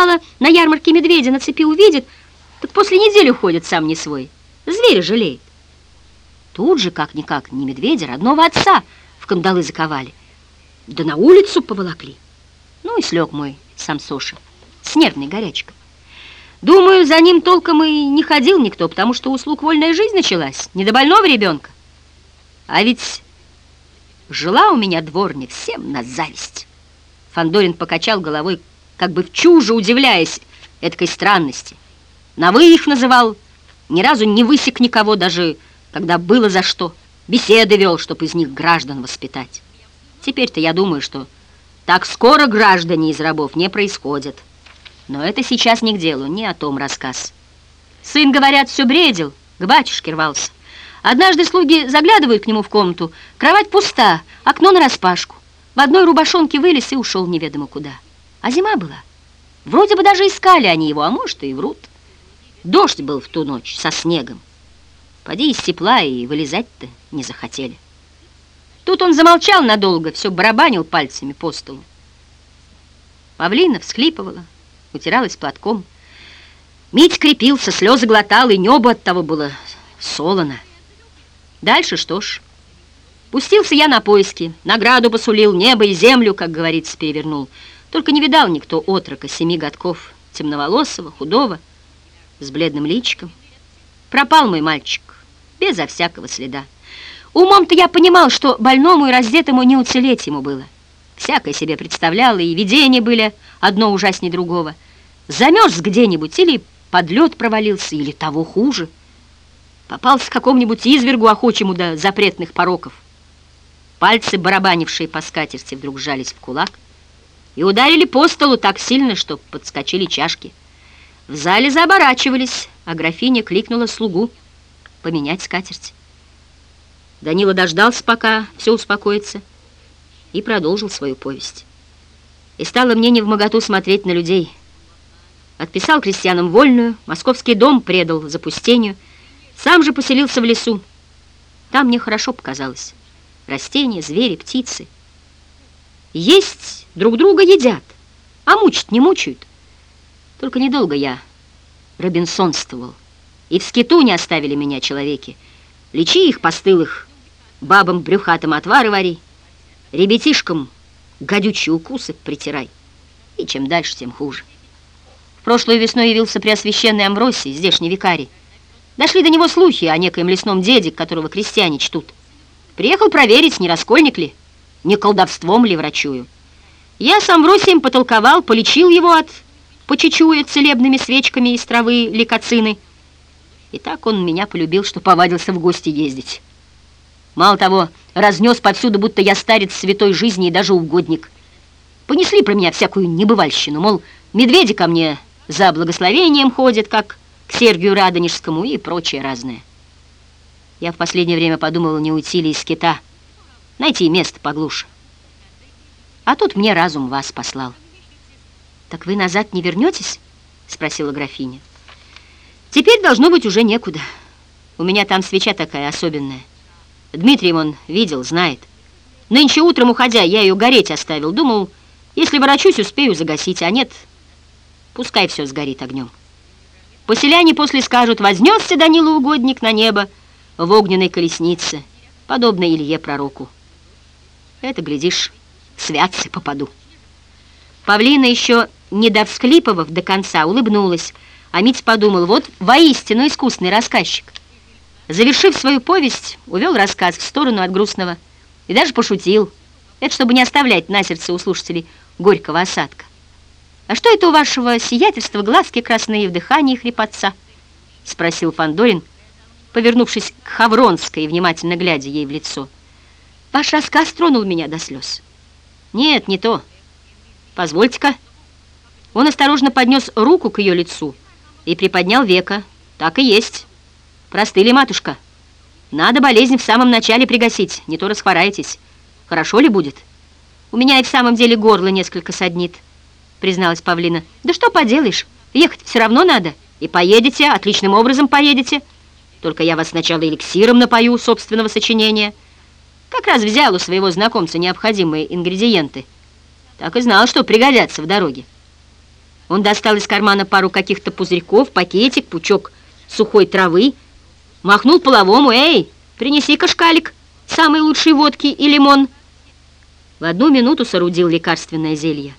бывало, на ярмарке медведя на цепи увидит, так после недели уходит сам не свой. Зверя жалеет. Тут же, как-никак, не медведя, родного отца в кандалы заковали. Да на улицу поволокли. Ну и слег мой сам Соша с нервной горячкой. Думаю, за ним толком и не ходил никто, потому что услуг вольная жизнь началась, не до больного ребенка. А ведь жила у меня дворня всем на зависть. Фандорин покачал головой, как бы в чуже удивляясь этой странности. На «вы» их называл, ни разу не высек никого, даже когда было за что. Беседы вел, чтобы из них граждан воспитать. Теперь-то я думаю, что так скоро граждане из рабов не происходят. Но это сейчас не к делу, не о том рассказ. Сын, говорят, все бредил, к батюшке рвался. Однажды слуги заглядывают к нему в комнату, кровать пуста, окно нараспашку. В одной рубашонке вылез и ушел неведомо куда. А зима была. Вроде бы даже искали они его, а может и врут. Дождь был в ту ночь со снегом. Поди из тепла и вылезать-то не захотели. Тут он замолчал надолго, все барабанил пальцами по столу. Павлина всхлипывала, утиралась платком. Мить крепился, слезы глотал, и небо от того было солоно. Дальше что ж, пустился я на поиски, награду посулил, небо и землю, как говорится, перевернул. Только не видал никто отрока семи годков, темноволосого, худого, с бледным личиком. Пропал мой мальчик, безо всякого следа. Умом-то я понимал, что больному и раздетому не уцелеть ему было. Всякое себе представляла, и видения были одно ужаснее другого. Замерз где-нибудь или под лед провалился, или того хуже. Попался какому-нибудь извергу охочему до запретных пороков. Пальцы, барабанившие по скатерти, вдруг сжались в кулак и ударили по столу так сильно, что подскочили чашки. В зале заоборачивались, а графиня кликнула слугу поменять скатерть. Данила дождался, пока все успокоится, и продолжил свою повесть. И стало мне не в моготу смотреть на людей. Отписал крестьянам вольную, московский дом предал запустению, сам же поселился в лесу. Там мне хорошо показалось. Растения, звери, птицы. Есть друг друга едят, а мучить не мучают. Только недолго я робинсонствовал. И в скиту не оставили меня человеки. Лечи их, постылых, бабам брюхатым отвары вари, ребятишкам гадючие укусы притирай. И чем дальше, тем хуже. В прошлую весну явился преосвященный Амвросий, здешний викарий. Дошли до него слухи о некоем лесном деде, которого крестьяне чтут. Приехал проверить, не раскольник ли, не колдовством ли врачую. Я с Амвросием потолковал, полечил его от почечуя целебными свечками из травы ликоцины. И так он меня полюбил, что повадился в гости ездить. Мало того, разнес повсюду, будто я старец святой жизни и даже угодник. Понесли про меня всякую небывальщину, мол, медведи ко мне за благословением ходят, как к Сергию Радонежскому и прочее разное. Я в последнее время подумала, не уйти ли из кита, найти место поглуше. А тут мне разум вас послал. «Так вы назад не вернетесь?» — спросила графиня. «Теперь должно быть уже некуда. У меня там свеча такая особенная. Дмитрий он видел, знает. Нынче утром, уходя, я ее гореть оставил. Думал, если ворочусь, успею загасить, а нет, пускай все сгорит огнем. Поселяне после скажут, вознесся Данила угодник на небо в огненной колеснице, подобно Илье пророку. Это, глядишь, святцы попаду. Павлина еще, не довсклипывав до конца, улыбнулась, а Мить подумал, вот воистину искусный рассказчик. Завершив свою повесть, увел рассказ в сторону от грустного и даже пошутил. Это чтобы не оставлять на сердце у слушателей горького осадка. «А что это у вашего сиятельства глазки красные в дыхании хрипотца?» — спросил Фандорин, повернувшись к Хавронской и внимательно глядя ей в лицо. «Ваш рассказ тронул меня до слез». «Нет, не то. Позвольте-ка». Он осторожно поднес руку к ее лицу и приподнял века. «Так и есть». Простыли, матушка. Надо болезнь в самом начале пригасить, не то расхвораетесь. Хорошо ли будет? У меня и в самом деле горло несколько саднит, призналась Павлина. Да что поделаешь, ехать все равно надо. И поедете, отличным образом поедете. Только я вас сначала эликсиром напою собственного сочинения. Как раз взял у своего знакомца необходимые ингредиенты. Так и знал, что пригодятся в дороге. Он достал из кармана пару каких-то пузырьков, пакетик, пучок сухой травы, махнул половому, «Эй, принеси-ка шкалик самой лучшей водки и лимон». В одну минуту соорудил лекарственное зелье.